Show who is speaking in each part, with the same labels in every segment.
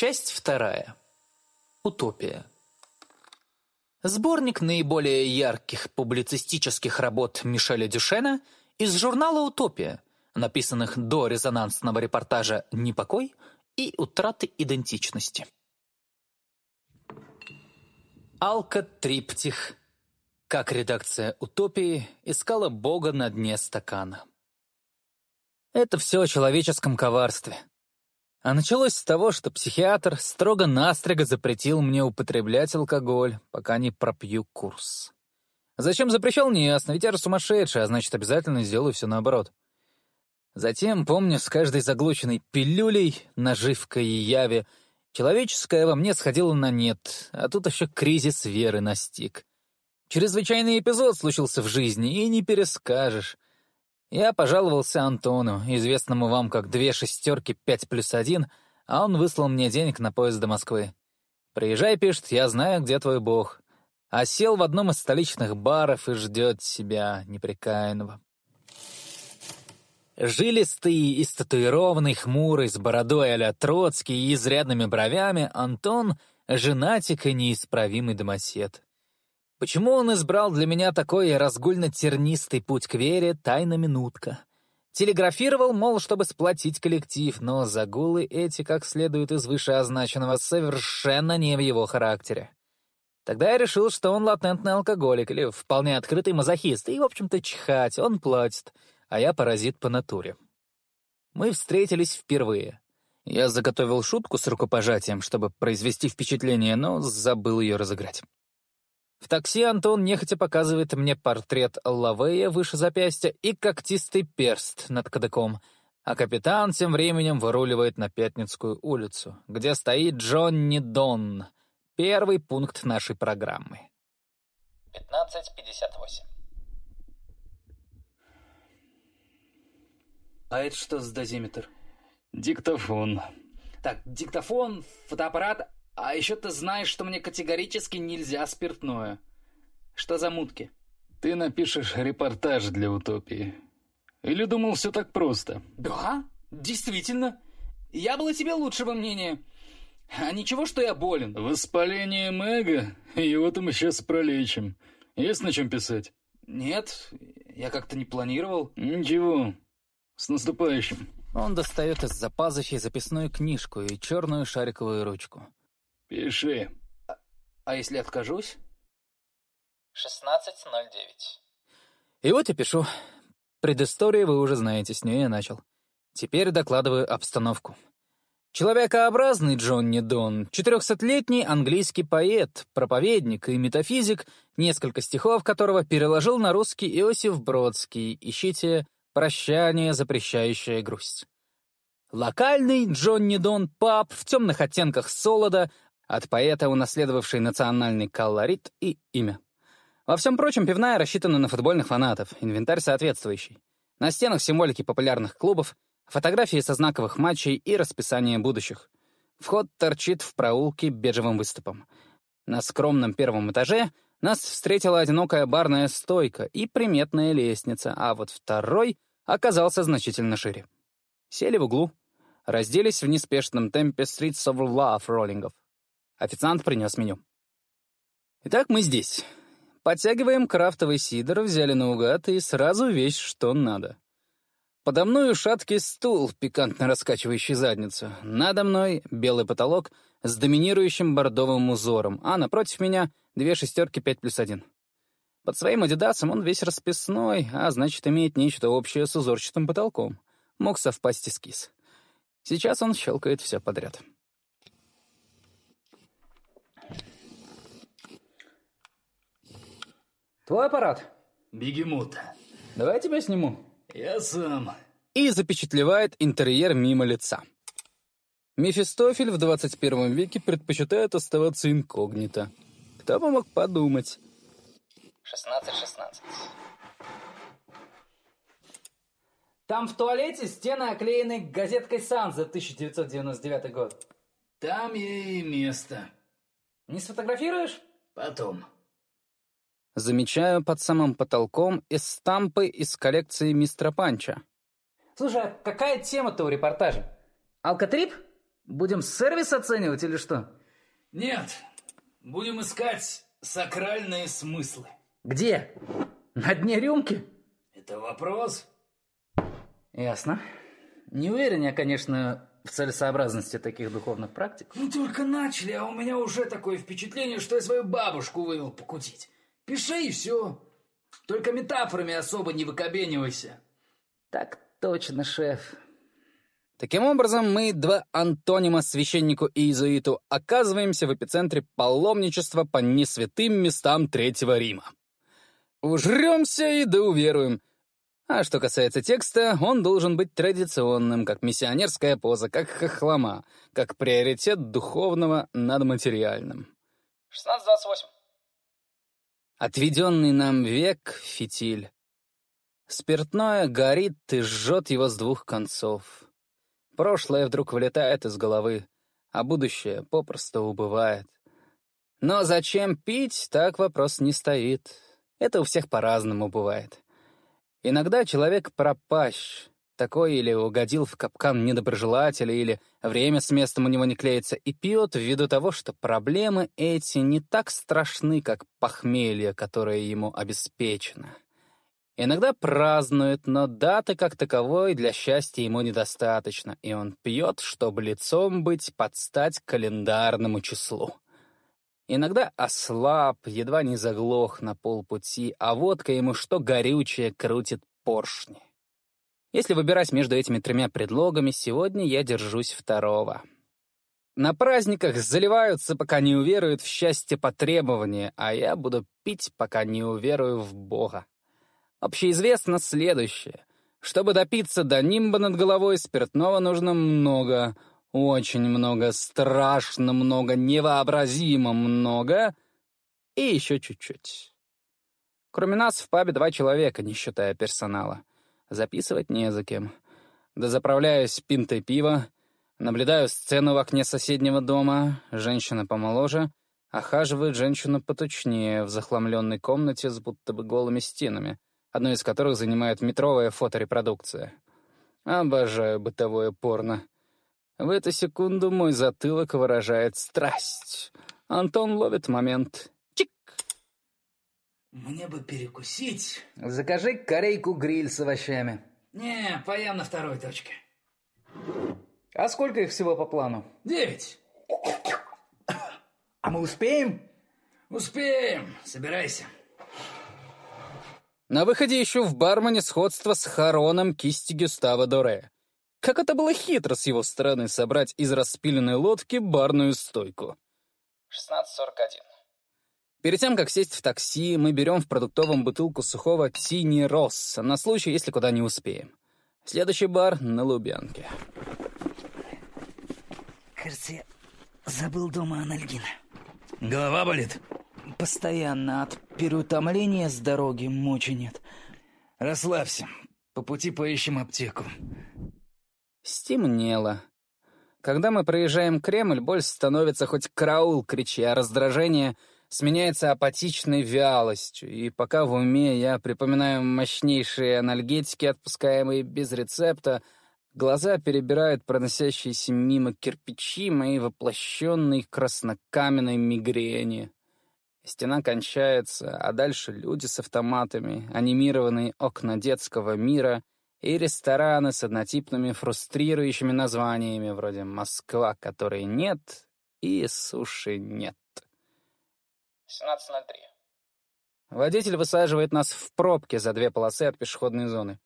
Speaker 1: Часть вторая. Утопия. Сборник наиболее ярких публицистических работ Мишеля Дюшена из журнала «Утопия», написанных до резонансного репортажа «Непокой» и «Утраты идентичности». Алка-триптих. Как редакция «Утопии» искала Бога на дне стакана. Это все о человеческом коварстве. А началось с того, что психиатр строго-настрого запретил мне употреблять алкоголь, пока не пропью курс. Зачем запрещал, неясно, ведь я же сумасшедший, а значит, обязательно сделаю все наоборот. Затем, помню, с каждой заглученной пилюлей, наживкой и яви, человеческое во мне сходило на нет, а тут еще кризис веры настиг. Чрезвычайный эпизод случился в жизни, и не перескажешь. Я пожаловался Антону, известному вам как две шестерки пять плюс один, а он выслал мне денег на поезд до Москвы. «Приезжай», — пишет, — «я знаю, где твой бог». А сел в одном из столичных баров и ждет себя, непрекаянного. Жилистый и статуированный, хмурый, с бородой а-ля Троцкий и изрядными бровями, Антон — женатик и неисправимый домосед. Почему он избрал для меня такой разгульно-тернистый путь к вере, тайна минутка. Телеграфировал, мол, чтобы сплотить коллектив, но загулы эти, как следует из вышеозначенного, совершенно не в его характере. Тогда я решил, что он латентный алкоголик или вполне открытый мазохист, и, в общем-то, чихать, он платит, а я паразит по натуре. Мы встретились впервые. Я заготовил шутку с рукопожатием, чтобы произвести впечатление, но забыл ее разыграть. В такси Антон нехотя показывает мне портрет Лавея выше запястья и когтистый перст над кадыком, а капитан тем временем выруливает на Пятницкую улицу, где стоит Джонни Донн, первый пункт нашей программы. 15.58
Speaker 2: А это что за дозиметр?
Speaker 3: Диктофон.
Speaker 2: Так, диктофон, фотоаппарат, а еще ты знаешь, что мне категорически нельзя спиртное. Что за мутки?
Speaker 3: Ты напишешь репортаж для утопии. Или думал, все так просто?
Speaker 2: Да, действительно. Я был о тебе лучшего мнения. А ничего, что я болен.
Speaker 3: Воспаление эго? Его-то мы сейчас пролечим. Есть на чем писать?
Speaker 2: Нет, я как-то не планировал.
Speaker 3: Ничего. С наступающим.
Speaker 1: Он достает из-за пазухи записную книжку и черную шариковую ручку.
Speaker 3: Пиши.
Speaker 2: А, а если откажусь?
Speaker 1: 16.09 И вот я пишу. Предысторию вы уже знаете, с нее я начал. Теперь докладываю обстановку. Человекообразный Джонни Дон, 400-летний английский поэт, проповедник и метафизик, несколько стихов которого переложил на русский Иосиф Бродский. Ищите «Прощание, запрещающее грусть». Локальный Джонни Дон пап в темных оттенках солода, от поэта, унаследовавший национальный колорит и имя. Во всем прочем, пивная рассчитана на футбольных фанатов, инвентарь соответствующий. На стенах символики популярных клубов, фотографии со знаковых матчей и расписание будущих. Вход торчит в проулке бежевым выступом. На скромном первом этаже нас встретила одинокая барная стойка и приметная лестница, а вот второй оказался значительно шире. Сели в углу, разделись в неспешном темпе Streets of Love роллингов. Официант принес меню. Итак, мы здесь. Подтягиваем крафтовый сидр, взяли наугад и сразу вещь, что надо. Подо мной шаткий стул, пикантно раскачивающий задницу. Надо мной белый потолок с доминирующим бордовым узором, а напротив меня две шестерки 5 плюс 1. Под своим адидасом он весь расписной, а значит, имеет нечто общее с узорчатым потолком. Мог совпасть эскиз. Сейчас он щелкает все подряд. Твой аппарат?
Speaker 3: Бегемот.
Speaker 1: Давай я тебя сниму.
Speaker 3: Я сам.
Speaker 1: И запечатлевает интерьер мимо лица. Мефистофель в 21 веке предпочитает оставаться инкогнито. Кто бы мог подумать? 16-16. Там в туалете стены оклеены газеткой «Сан» за 1999 год.
Speaker 3: Там ей место.
Speaker 1: Не сфотографируешь?
Speaker 3: Потом.
Speaker 1: Замечаю под самым потолком эстампы из коллекции мистера Панча. Слушай, а какая тема-то у репортажа? Алкотрип? Будем сервис оценивать или что?
Speaker 2: Нет, будем искать сакральные смыслы.
Speaker 1: Где? На дне рюмки?
Speaker 2: Это вопрос.
Speaker 1: Ясно. Не уверен я, конечно, в целесообразности таких духовных практик.
Speaker 2: Мы только начали, а у меня уже такое впечатление, что я свою бабушку вывел покутить. Пиши и все. Только метафорами особо не выкобенивайся.
Speaker 1: Так точно, шеф. Таким образом, мы, два антонима священнику и иезуиту, оказываемся в эпицентре паломничества по несвятым местам Третьего Рима. Ужремся и да уверуем. А что касается текста, он должен быть традиционным, как миссионерская поза, как хохлома, как приоритет духовного над материальным. 16.28. Отведенный нам век — фитиль. Спиртное горит и жжет его с двух концов. Прошлое вдруг вылетает из головы, а будущее попросту убывает. Но зачем пить, так вопрос не стоит. Это у всех по-разному бывает. Иногда человек пропащ, такой или угодил в капкан недоброжелателя, или время с местом у него не клеится, и пьет ввиду того, что проблемы эти не так страшны, как похмелье, которое ему обеспечено. Иногда празднует, но даты как таковой для счастья ему недостаточно, и он пьет, чтобы лицом быть под стать календарному числу. Иногда ослаб, едва не заглох на полпути, а водка ему что горючее крутит поршни. Если выбирать между этими тремя предлогами, сегодня я держусь второго. На праздниках заливаются, пока не уверуют в счастье по требованию, а я буду пить, пока не уверую в Бога. Общеизвестно следующее. Чтобы допиться до нимба над головой, спиртного нужно много — очень много, страшно много, невообразимо много и еще чуть-чуть. Кроме нас в пабе два человека, не считая персонала. Записывать не за кем. Да заправляюсь пинтой пива, наблюдаю сцену в окне соседнего дома, женщина помоложе, охаживает женщину потучнее в захламленной комнате с будто бы голыми стенами, одну из которых занимает метровая фоторепродукция. Обожаю бытовое порно. В эту секунду мой затылок выражает страсть. Антон ловит момент. Чик!
Speaker 2: Мне бы перекусить.
Speaker 1: Закажи корейку-гриль с овощами.
Speaker 2: Не, поем на второй точке.
Speaker 1: А сколько их всего по плану?
Speaker 2: Девять.
Speaker 1: А мы успеем?
Speaker 2: Успеем. Собирайся.
Speaker 1: На выходе ищу в бармене сходство с Хароном кисти Гюстава Доре. Как это было хитро с его стороны собрать из распиленной лодки барную стойку. 16.41. Перед тем, как сесть в такси, мы берем в продуктовом бутылку сухого Тини Росс на случай, если куда не успеем. Следующий бар на Лубянке.
Speaker 2: Кажется, я забыл дома анальгин.
Speaker 3: Голова болит?
Speaker 2: Постоянно от переутомления с дороги мочи нет.
Speaker 3: Расслабься. По пути поищем аптеку.
Speaker 1: Стемнело. Когда мы проезжаем Кремль, боль становится хоть караул кричи, а раздражение сменяется апатичной вялостью, и пока в уме я припоминаю мощнейшие анальгетики, отпускаемые без рецепта, глаза перебирают проносящиеся мимо кирпичи моей воплощенной краснокаменной мигрени. Стена кончается, а дальше люди с автоматами, анимированные окна детского мира — и рестораны с однотипными фрустрирующими названиями вроде «Москва, которой нет» и «Суши нет». 17.03. Водитель высаживает нас в пробке за две полосы от пешеходной зоны.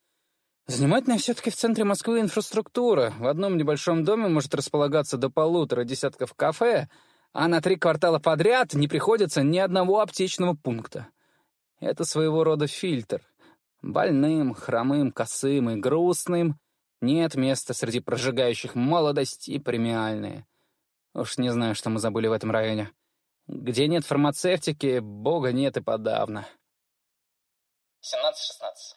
Speaker 1: Занимательная все-таки в центре Москвы инфраструктура. В одном небольшом доме может располагаться до полутора десятков кафе, а на три квартала подряд не приходится ни одного аптечного пункта. Это своего рода фильтр. Больным, хромым, косым и грустным нет места среди прожигающих молодость и премиальные. Уж не знаю, что мы забыли в этом районе. Где нет фармацевтики, бога нет и подавно. 17-16.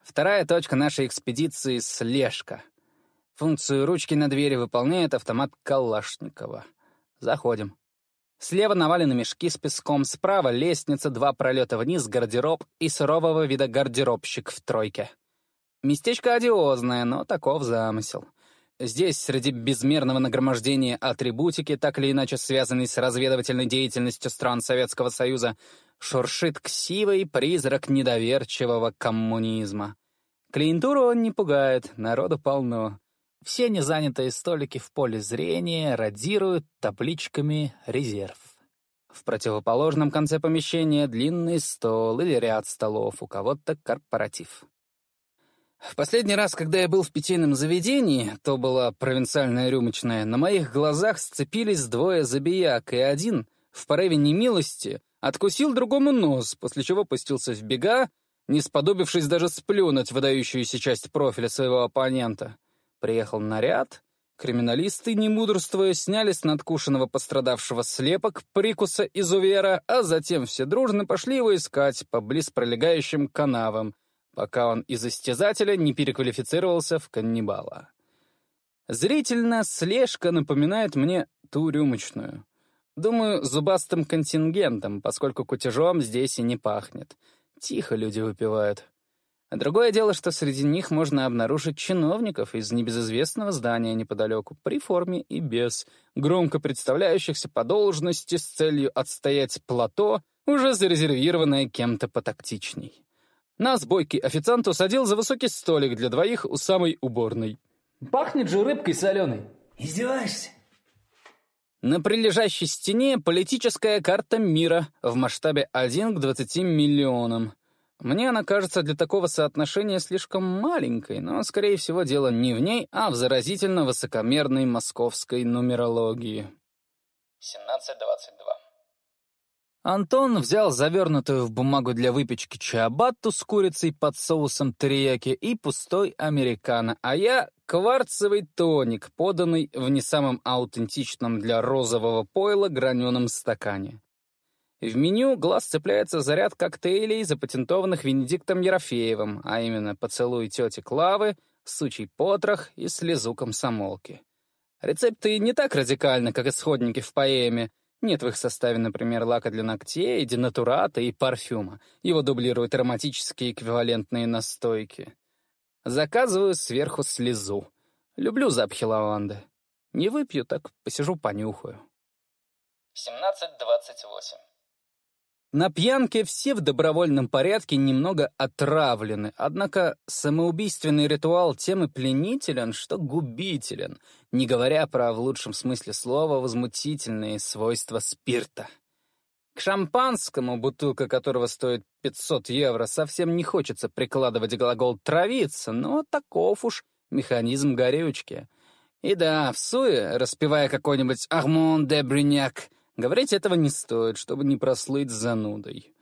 Speaker 1: Вторая точка нашей экспедиции — слежка. Функцию ручки на двери выполняет автомат Калашникова. Заходим. Слева навалены мешки с песком, справа лестница, два пролета вниз, гардероб и сурового вида гардеробщик в тройке. Местечко одиозное, но таков замысел. Здесь, среди безмерного нагромождения атрибутики, так или иначе связанной с разведывательной деятельностью стран Советского Союза, шуршит ксивый призрак недоверчивого коммунизма. Клиентуру он не пугает, народу полно. Все незанятые столики в поле зрения радируют табличками «Резерв». В противоположном конце помещения длинный стол или ряд столов, у кого-то корпоратив. В последний раз, когда я был в питейном заведении, то была провинциальная рюмочная, на моих глазах сцепились двое забияк, и один, в порыве немилости, откусил другому нос, после чего пустился в бега, не сподобившись даже сплюнуть выдающуюся часть профиля своего оппонента. Приехал наряд, криминалисты, не мудрствуя, сняли с надкушенного пострадавшего слепок прикуса изувера, а затем все дружно пошли его искать по близ пролегающим канавам, пока он из истязателя не переквалифицировался в каннибала. Зрительно слежка напоминает мне ту рюмочную. Думаю, зубастым контингентом, поскольку кутежом здесь и не пахнет. Тихо люди выпивают. Другое дело, что среди них можно обнаружить чиновников из небезызвестного здания неподалеку, при форме и без, громко представляющихся по должности с целью отстоять плато, уже зарезервированное кем-то потактичней. Нас бойкий официант усадил за высокий столик для двоих у самой уборной.
Speaker 2: Пахнет же рыбкой соленой.
Speaker 4: Издеваешься?
Speaker 1: На прилежащей стене политическая карта мира в масштабе 1 к 20 миллионам. Мне она кажется для такого соотношения слишком маленькой, но, скорее всего, дело не в ней, а в заразительно высокомерной московской нумерологии. 1722. Антон взял завернутую в бумагу для выпечки чиабатту с курицей под соусом терияки и пустой американо, а я — кварцевый тоник, поданный в не самом аутентичном для розового пойла граненом стакане. В меню глаз цепляется за ряд коктейлей, запатентованных Венедиктом Ерофеевым, а именно «Поцелуй тети Клавы», «Сучий потрох» и «Слезу комсомолки». Рецепты не так радикальны, как исходники в поэме — нет в их составе, например, лака для ногтей, денатурата и парфюма. Его дублируют ароматические эквивалентные настойки. Заказываю сверху слезу. Люблю запахи лаванды. Не выпью, так посижу понюхаю. 17.28 на пьянке все в добровольном порядке немного отравлены, однако самоубийственный ритуал тем и пленителен, что губителен, не говоря про, в лучшем смысле слова, возмутительные свойства спирта. К шампанскому, бутылка которого стоит 500 евро, совсем не хочется прикладывать глагол «травиться», но таков уж механизм горючки. И да, в суе, распевая какой-нибудь «Армон де Брюняк», Говорить этого не стоит, чтобы не прослыть занудой.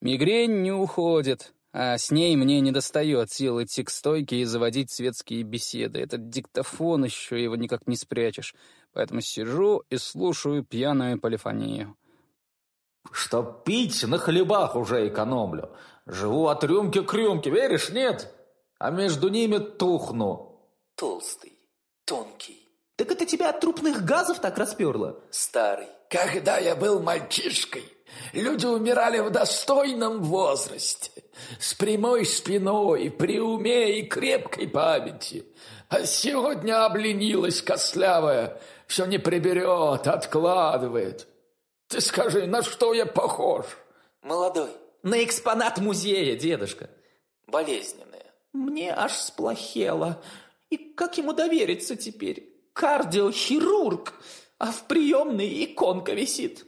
Speaker 1: Мигрень не уходит, а с ней мне не достает сил идти к стойке и заводить светские беседы. Этот диктофон еще его никак не спрячешь. Поэтому сижу и слушаю пьяную полифонию.
Speaker 5: Чтоб пить, на хлебах уже экономлю. Живу от рюмки к рюмке, веришь, нет? А между ними тухну.
Speaker 4: Толстый, тонкий.
Speaker 5: Так это тебя от трупных газов так расперло?
Speaker 4: Старый.
Speaker 6: Когда я был мальчишкой, люди умирали в достойном возрасте, с прямой спиной, при уме и крепкой памяти. А сегодня обленилась костлявая, все не приберет, откладывает. Ты скажи, на что я похож?
Speaker 4: Молодой.
Speaker 5: На экспонат музея, дедушка.
Speaker 4: Болезненная.
Speaker 5: Мне аж сплохело. И как ему довериться теперь? Кардиохирург а в приемной иконка висит.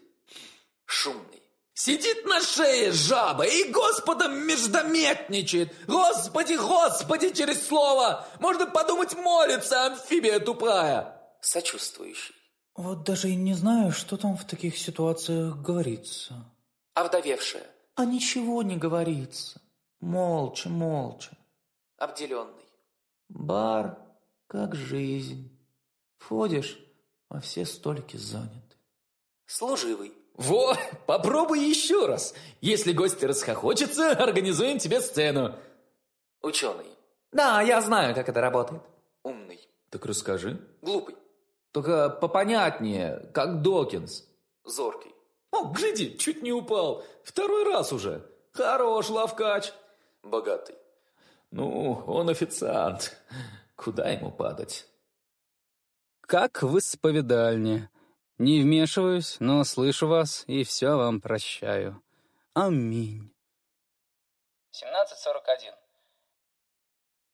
Speaker 4: Шумный.
Speaker 6: Сидит на шее жаба и Господом междометничает. Господи, Господи, через слово. Можно подумать, молится амфибия тупая.
Speaker 4: Сочувствующий.
Speaker 7: Вот даже и не знаю, что там в таких ситуациях говорится.
Speaker 4: Овдовевшая.
Speaker 7: А ничего не говорится. Молча, молча.
Speaker 4: Обделенный.
Speaker 7: Бар, как жизнь. Входишь, а все столики заняты.
Speaker 4: Служивый.
Speaker 5: Во, попробуй еще раз. Если гости расхохочутся, организуем тебе сцену.
Speaker 4: Ученый.
Speaker 5: Да, я знаю, как это работает.
Speaker 4: Умный.
Speaker 5: Так расскажи.
Speaker 4: Глупый.
Speaker 5: Только попонятнее, как Докинс.
Speaker 4: Зоркий.
Speaker 5: О, гляди, чуть не упал. Второй раз уже. Хорош, лавкач.
Speaker 4: Богатый.
Speaker 5: Ну, он официант. Куда ему падать?
Speaker 1: Как в исповедальне. Не вмешиваюсь, но слышу вас и все вам прощаю. Аминь. 17.41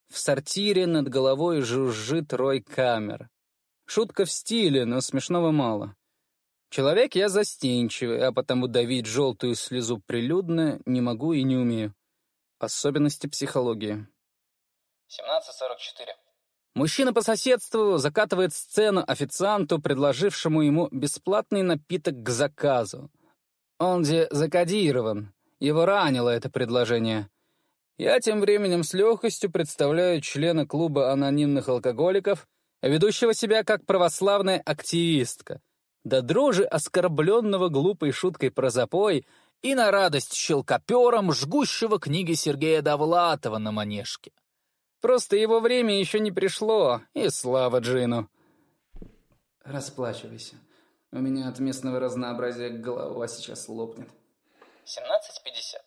Speaker 1: В сортире над головой жужжит рой камер. Шутка в стиле, но смешного мало. Человек я застенчивый, а потому давить желтую слезу прилюдно не могу и не умею. Особенности психологии. 17.44 Мужчина по соседству закатывает сцену официанту, предложившему ему бесплатный напиток к заказу. Он где закодирован. Его ранило это предложение. Я тем временем с легкостью представляю члена клуба анонимных алкоголиков, ведущего себя как православная активистка, до дрожи оскорбленного глупой шуткой про запой и на радость щелкопером жгущего книги Сергея Довлатова на манежке. Просто его время еще не пришло, и слава Джину. Расплачивайся. У меня от местного разнообразия голова сейчас лопнет. 17.50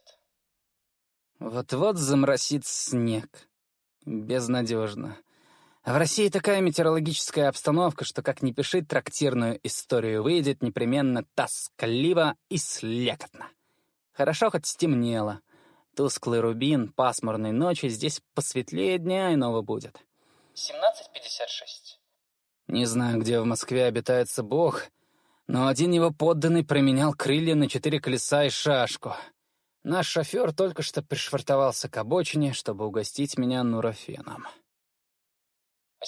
Speaker 1: Вот-вот заморосит снег. Безнадежно. В России такая метеорологическая обстановка, что как ни пиши трактирную историю, выйдет непременно тоскливо и слякотно. Хорошо хоть стемнело. Тусклый рубин пасмурной ночи здесь посветлее дня иного будет. 17.56 Не знаю, где в Москве обитается Бог, но один его подданный променял крылья на четыре колеса и шашку. Наш шофер только что пришвартовался к обочине, чтобы угостить меня нурофеном. 18.19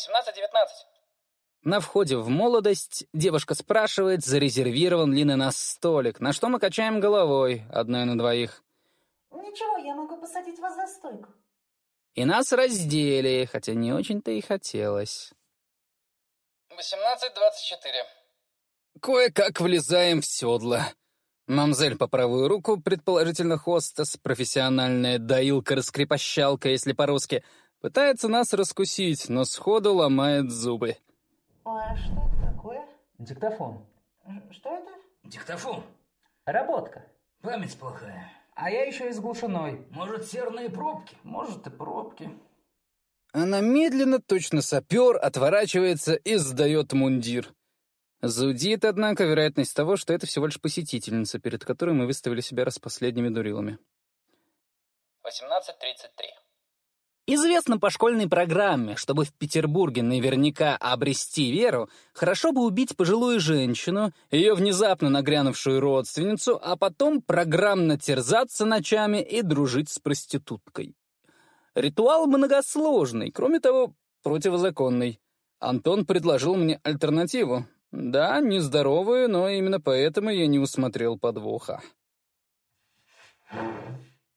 Speaker 1: На входе в молодость девушка спрашивает, зарезервирован ли на нас столик, на что мы качаем головой, одной на двоих.
Speaker 8: Ничего, я могу посадить вас за стойку.
Speaker 1: И нас раздели, хотя не очень-то и хотелось. 18.24 Кое-как влезаем в седло. Мамзель по правую руку, предположительно хостес, профессиональная доилка-раскрепощалка, если по-русски, пытается нас раскусить, но сходу ломает зубы.
Speaker 8: А что это такое?
Speaker 2: Диктофон.
Speaker 8: Что это?
Speaker 2: Диктофон.
Speaker 1: Работка.
Speaker 2: Память плохая.
Speaker 1: А я еще и с глушиной.
Speaker 2: Может, серные пробки?
Speaker 1: Может, и пробки. Она медленно, точно сапер, отворачивается и сдает мундир. Зудит, однако, вероятность того, что это всего лишь посетительница, перед которой мы выставили себя распоследними дурилами. 18.33 Известно по школьной программе, чтобы в Петербурге наверняка обрести веру, хорошо бы убить пожилую женщину, ее внезапно нагрянувшую родственницу, а потом программно терзаться ночами и дружить с проституткой. Ритуал многосложный, кроме того, противозаконный. Антон предложил мне альтернативу. Да, нездоровую, но именно поэтому я не усмотрел подвоха.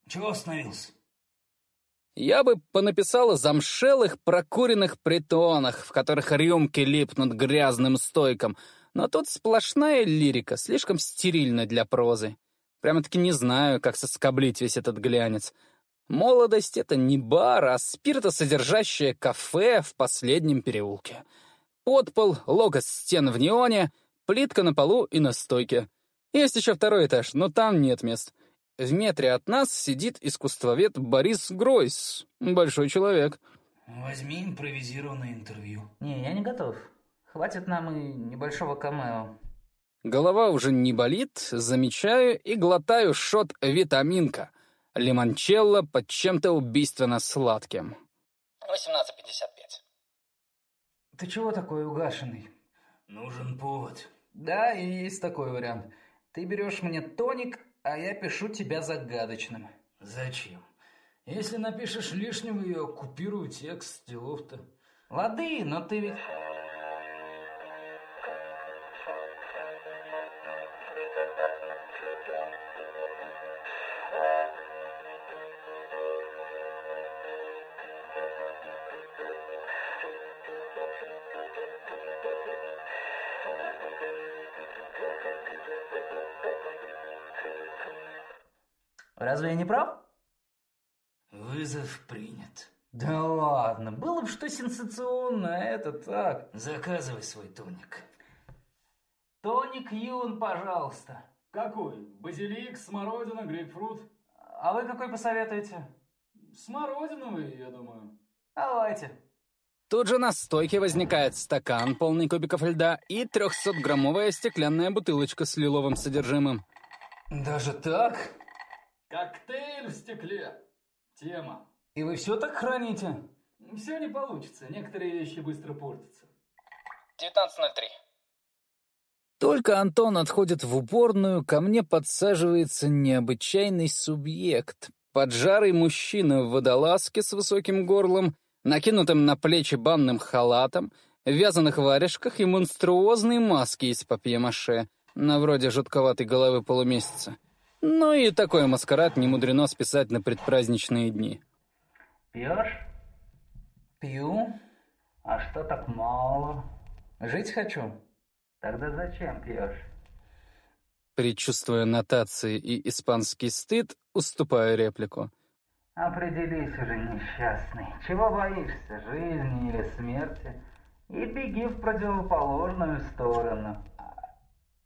Speaker 2: Чего остановился?
Speaker 1: Я бы понаписала замшелых прокуренных притонах, в которых рюмки липнут грязным стойкам, но тут сплошная лирика, слишком стерильна для прозы. Прямо-таки не знаю, как соскоблить весь этот глянец. Молодость — это не бар, а спиртосодержащее кафе в последнем переулке. Подпол, логос стен в неоне, плитка на полу и на стойке. Есть еще второй этаж, но там нет мест. В метре от нас сидит искусствовед Борис Гройс. Большой человек.
Speaker 2: Возьми импровизированное интервью.
Speaker 1: Не, я не готов. Хватит нам и небольшого камео. Голова уже не болит, замечаю и глотаю шот витаминка. Лимончелло под чем-то убийственно сладким. 18.55 Ты чего такой угашенный?
Speaker 2: Нужен повод.
Speaker 1: Да, и есть такой вариант. Ты берешь мне тоник, а я пишу тебя загадочным.
Speaker 2: Зачем? Если напишешь лишнего, я купирую текст, делов-то.
Speaker 1: Лады, но ты ведь... Разве я не прав?
Speaker 2: Вызов принят.
Speaker 1: Да ладно, было бы что сенсационно, а это так.
Speaker 2: Заказывай свой тоник.
Speaker 1: Тоник Юн, пожалуйста.
Speaker 9: Какой? Базилик, смородина, грейпфрут?
Speaker 1: А вы какой посоветуете?
Speaker 9: Смородиновый, я думаю.
Speaker 1: Давайте. Тут же на стойке возникает стакан, полный кубиков льда, и 300-граммовая стеклянная бутылочка с лиловым содержимым.
Speaker 2: Даже так?
Speaker 9: Коктейль в стекле. Тема.
Speaker 2: И вы все так храните?
Speaker 9: Все не получится, некоторые вещи быстро портятся.
Speaker 1: 19.03. Только Антон отходит в уборную, ко мне подсаживается необычайный субъект. Поджарый мужчина в водолазке с высоким горлом, накинутым на плечи банным халатом, вязаных варежках и монструозной маске из папье-маше, на вроде жутковатой головы полумесяца. Ну и такой маскарад не мудрено списать на предпраздничные дни.
Speaker 7: Пьешь?
Speaker 2: Пью.
Speaker 7: А что так мало?
Speaker 2: Жить хочу.
Speaker 7: Тогда зачем пьешь?
Speaker 1: Предчувствуя нотации и испанский стыд, уступаю реплику.
Speaker 7: Определись уже, несчастный. Чего боишься, жизни или смерти? И беги в противоположную сторону.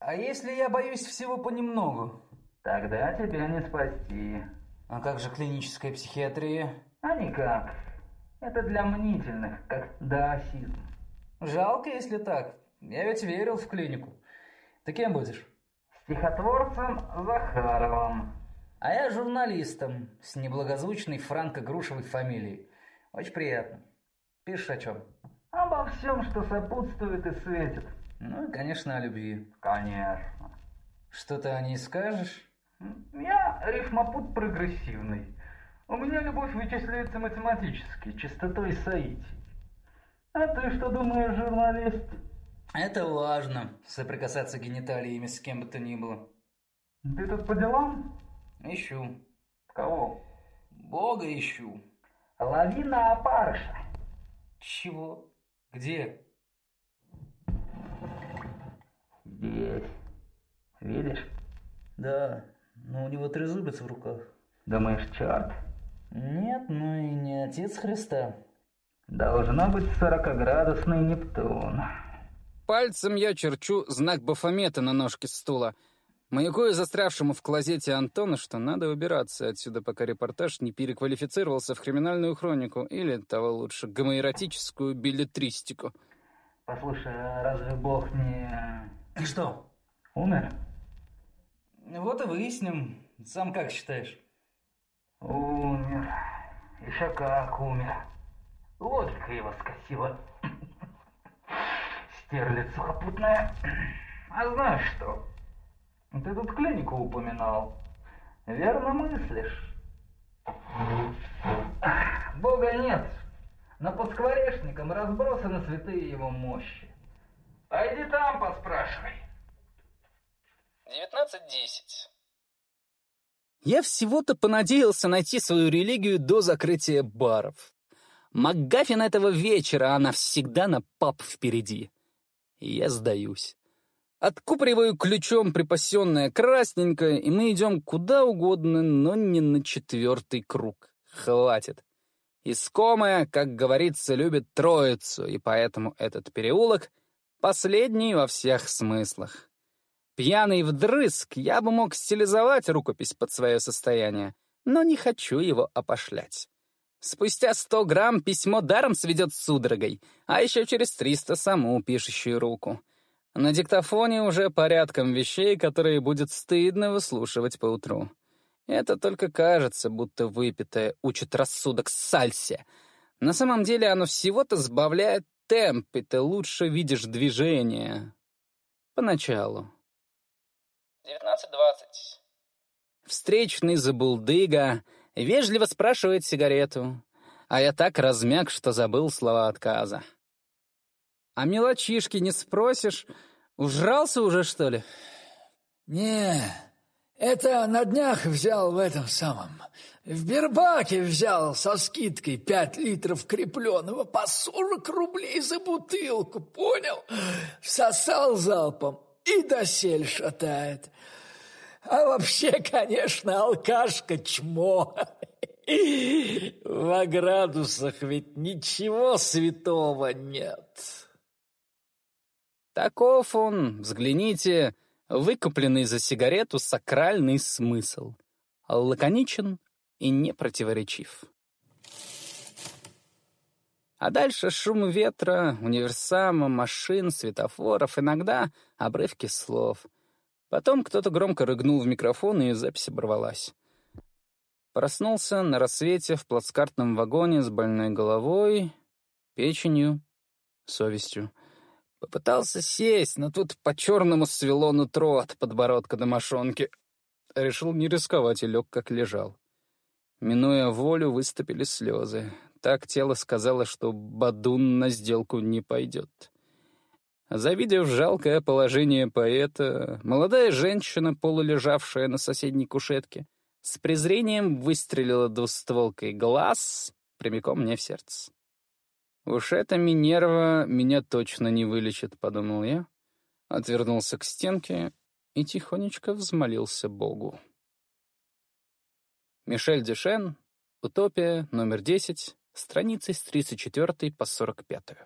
Speaker 2: А если я боюсь всего понемногу?
Speaker 7: Тогда тебя не спасти.
Speaker 2: А как же клиническая психиатрия?
Speaker 7: А никак. Это для мнительных, как даосизм.
Speaker 2: Жалко, если так. Я ведь верил в клинику. Ты кем будешь?
Speaker 7: Стихотворцем Захаровым.
Speaker 2: А я журналистом с неблагозвучной франко-грушевой фамилией. Очень приятно. Пишешь о чем?
Speaker 7: Обо всем, что сопутствует и светит.
Speaker 2: Ну и, конечно, о любви.
Speaker 7: Конечно.
Speaker 2: Что-то о ней скажешь?
Speaker 7: Я рифмопут прогрессивный. У меня любовь вычисляется математически, частотой соитий. А ты что думаешь, журналист?
Speaker 2: Это важно, соприкасаться гениталиями с кем бы то ни было.
Speaker 7: Ты тут по делам?
Speaker 2: Ищу.
Speaker 7: Кого?
Speaker 2: Бога ищу.
Speaker 7: Лавина опарыша.
Speaker 2: Чего? Где?
Speaker 7: Здесь. Видишь?
Speaker 2: Да, но у него трезубец в руках.
Speaker 7: Думаешь, черт?
Speaker 2: Нет, ну и не отец Христа.
Speaker 7: Должно быть сорокоградусный Нептун.
Speaker 1: Пальцем я черчу знак Бафомета на ножке стула. Маякую застрявшему в клозете Антону, что надо убираться отсюда, пока репортаж не переквалифицировался в криминальную хронику или, того лучше, гомоэротическую билетристику.
Speaker 7: Послушай, а разве Бог не...
Speaker 2: Что?
Speaker 7: Умер?
Speaker 2: Вот и выясним. Сам как считаешь?
Speaker 7: Умер. Еще как умер. Логика его скосила. Стерлядь сухопутная. А знаешь что? Ты тут клинику упоминал. Верно мыслишь. Бога нет, но по скворечникам разбросаны святые его мощи. Пойди там поспрашивай.
Speaker 1: 19.10 Я всего-то понадеялся найти свою религию до закрытия баров. МакГаффин этого вечера, она всегда на пап впереди. Я сдаюсь. Откупориваю ключом припасенное красненькое, и мы идем куда угодно, но не на четвертый круг. Хватит. Искомая, как говорится, любит троицу, и поэтому этот переулок — последний во всех смыслах. Пьяный вдрызг, я бы мог стилизовать рукопись под свое состояние, но не хочу его опошлять. Спустя сто грамм письмо даром сведет судорогой, а еще через триста саму пишущую руку. На диктофоне уже порядком вещей, которые будет стыдно выслушивать по утру. Это только кажется, будто выпитое учит рассудок сальсе. На самом деле оно всего-то сбавляет темп, и ты лучше видишь движение. Поначалу. 19.20. Встречный забулдыга вежливо спрашивает сигарету, а я так размяк, что забыл слова отказа. А мелочишки не спросишь, ужрался уже, что ли?
Speaker 6: Не, это на днях взял в этом самом. В Бербаке взял со скидкой пять литров крепленого по сорок рублей за бутылку, понял? Всосал залпом и досель шатает. А вообще, конечно, алкашка чмо. В градусах ведь ничего святого нет.
Speaker 1: Таков он, взгляните, выкупленный за сигарету сакральный смысл. Лаконичен и непротиворечив. А дальше шум ветра, универсама, машин, светофоров, иногда обрывки слов. Потом кто-то громко рыгнул в микрофон, и запись оборвалась. Проснулся на рассвете в плацкартном вагоне с больной головой, печенью, совестью. Попытался сесть, но тут по-черному свело нутро от подбородка до мошонки. Решил не рисковать и лег, как лежал. Минуя волю, выступили слезы. Так тело сказало, что Бадун на сделку не пойдет. Завидев жалкое положение поэта, молодая женщина, полулежавшая на соседней кушетке, с презрением выстрелила двустволкой глаз прямиком мне в сердце. «Уж эта Минерва меня точно не вылечит», — подумал я. Отвернулся к стенке и тихонечко взмолился Богу. Мишель Дюшен, «Утопия», номер 10, Страницы с 34 по 45.